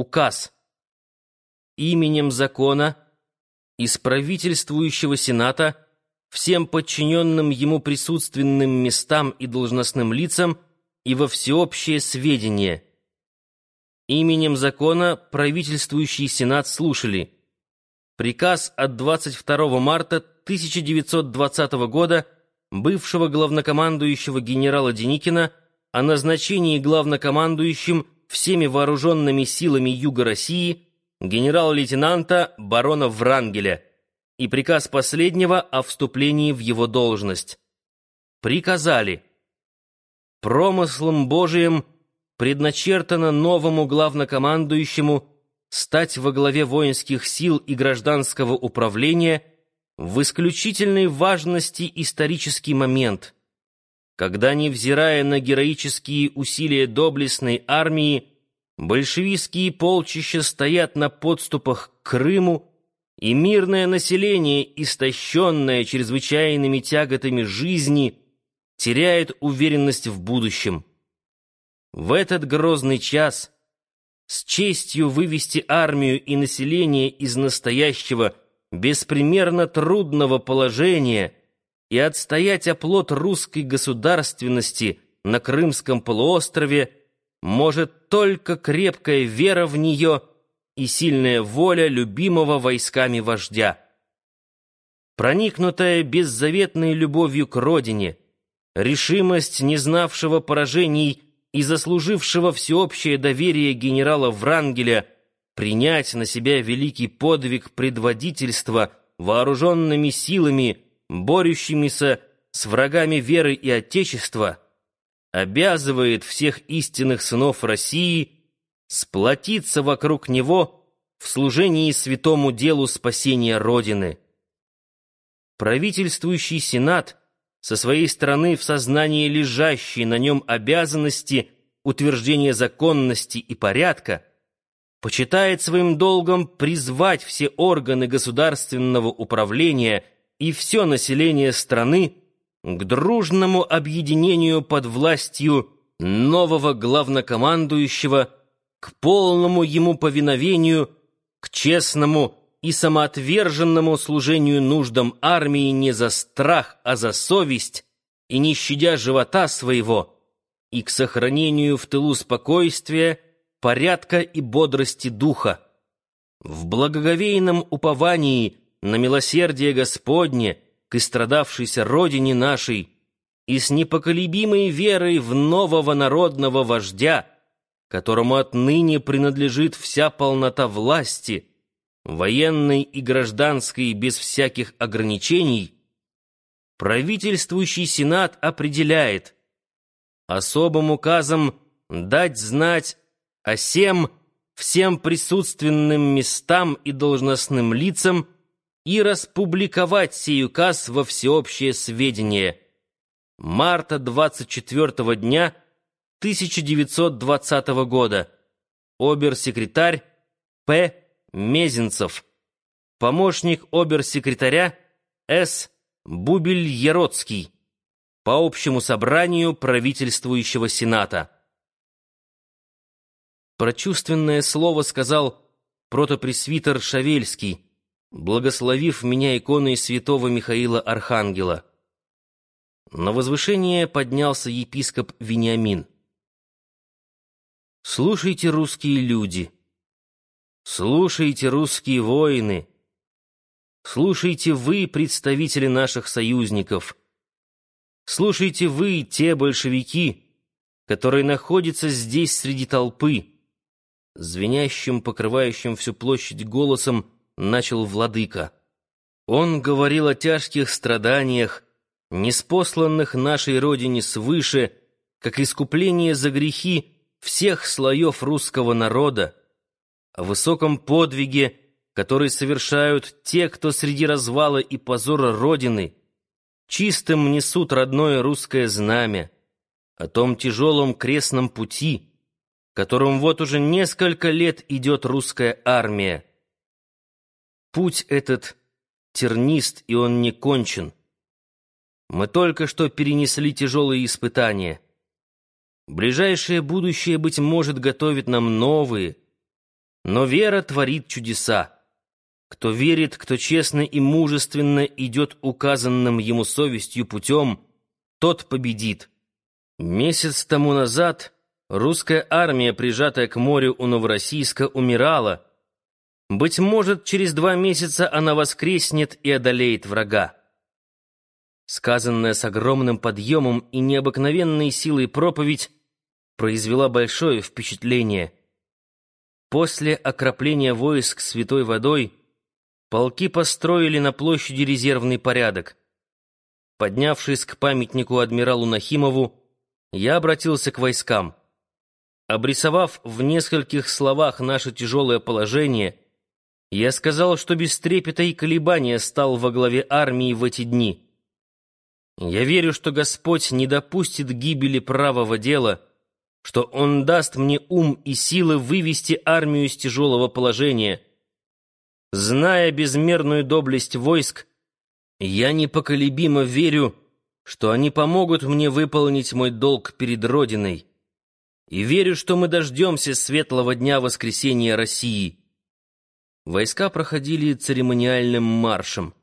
Указ. Именем закона из правительствующего Сената всем подчиненным ему присутственным местам и должностным лицам и во всеобщее сведение. Именем закона правительствующий Сенат слушали приказ от 22 марта 1920 года бывшего главнокомандующего генерала Деникина о назначении главнокомандующим всеми вооруженными силами Юга России генерал-лейтенанта барона Врангеля и приказ последнего о вступлении в его должность. Приказали промыслом Божиим предначертано новому главнокомандующему стать во главе воинских сил и гражданского управления в исключительной важности исторический момент – когда, невзирая на героические усилия доблестной армии, большевистские полчища стоят на подступах к Крыму, и мирное население, истощенное чрезвычайными тяготами жизни, теряет уверенность в будущем. В этот грозный час с честью вывести армию и население из настоящего беспримерно трудного положения – и отстоять оплот русской государственности на Крымском полуострове может только крепкая вера в нее и сильная воля любимого войсками вождя. Проникнутая беззаветной любовью к родине, решимость не знавшего поражений и заслужившего всеобщее доверие генерала Врангеля принять на себя великий подвиг предводительства вооруженными силами борющимися с врагами веры и Отечества, обязывает всех истинных сынов России сплотиться вокруг него в служении святому делу спасения Родины. Правительствующий Сенат со своей стороны в сознании лежащей на нем обязанности утверждения законности и порядка почитает своим долгом призвать все органы государственного управления – и все население страны к дружному объединению под властью нового главнокомандующего, к полному ему повиновению, к честному и самоотверженному служению нуждам армии не за страх, а за совесть, и не щадя живота своего, и к сохранению в тылу спокойствия, порядка и бодрости духа. В благоговейном уповании на милосердие Господне к истрадавшейся родине нашей и с непоколебимой верой в нового народного вождя, которому отныне принадлежит вся полнота власти, военной и гражданской без всяких ограничений, правительствующий Сенат определяет особым указом дать знать о всем всем присутственным местам и должностным лицам и распубликовать сей указ во всеобщее сведение. Марта 24 дня 1920 года. Обер-секретарь П. Мезенцев. Помощник обер-секретаря С. Бубель-Яроцкий. По общему собранию правительствующего Сената. Прочувственное слово сказал протопресвитер Шавельский благословив меня иконой святого Михаила Архангела. На возвышение поднялся епископ Вениамин. «Слушайте, русские люди! Слушайте, русские воины! Слушайте вы, представители наших союзников! Слушайте вы, те большевики, которые находятся здесь среди толпы!» Звенящим, покрывающим всю площадь голосом, начал владыка. Он говорил о тяжких страданиях, неспосланных нашей родине свыше, как искупление за грехи всех слоев русского народа, о высоком подвиге, который совершают те, кто среди развала и позора Родины, чистым несут родное русское знамя, о том тяжелом крестном пути, которым вот уже несколько лет идет русская армия. Путь этот тернист, и он не кончен. Мы только что перенесли тяжелые испытания. Ближайшее будущее, быть может, готовит нам новые, Но вера творит чудеса. Кто верит, кто честно и мужественно идет указанным ему совестью путем, тот победит. Месяц тому назад русская армия, прижатая к морю у Новороссийска, умирала. Быть может, через два месяца она воскреснет и одолеет врага. Сказанная с огромным подъемом и необыкновенной силой проповедь произвела большое впечатление. После окропления войск святой водой полки построили на площади резервный порядок. Поднявшись к памятнику адмиралу Нахимову, я обратился к войскам. Обрисовав в нескольких словах наше тяжелое положение, я сказал, что без трепета и колебания стал во главе армии в эти дни — я верю, что Господь не допустит гибели правого дела, что Он даст мне ум и силы вывести армию из тяжелого положения. Зная безмерную доблесть войск, я непоколебимо верю, что они помогут мне выполнить мой долг перед Родиной. И верю, что мы дождемся светлого дня воскресения России. Войска проходили церемониальным маршем.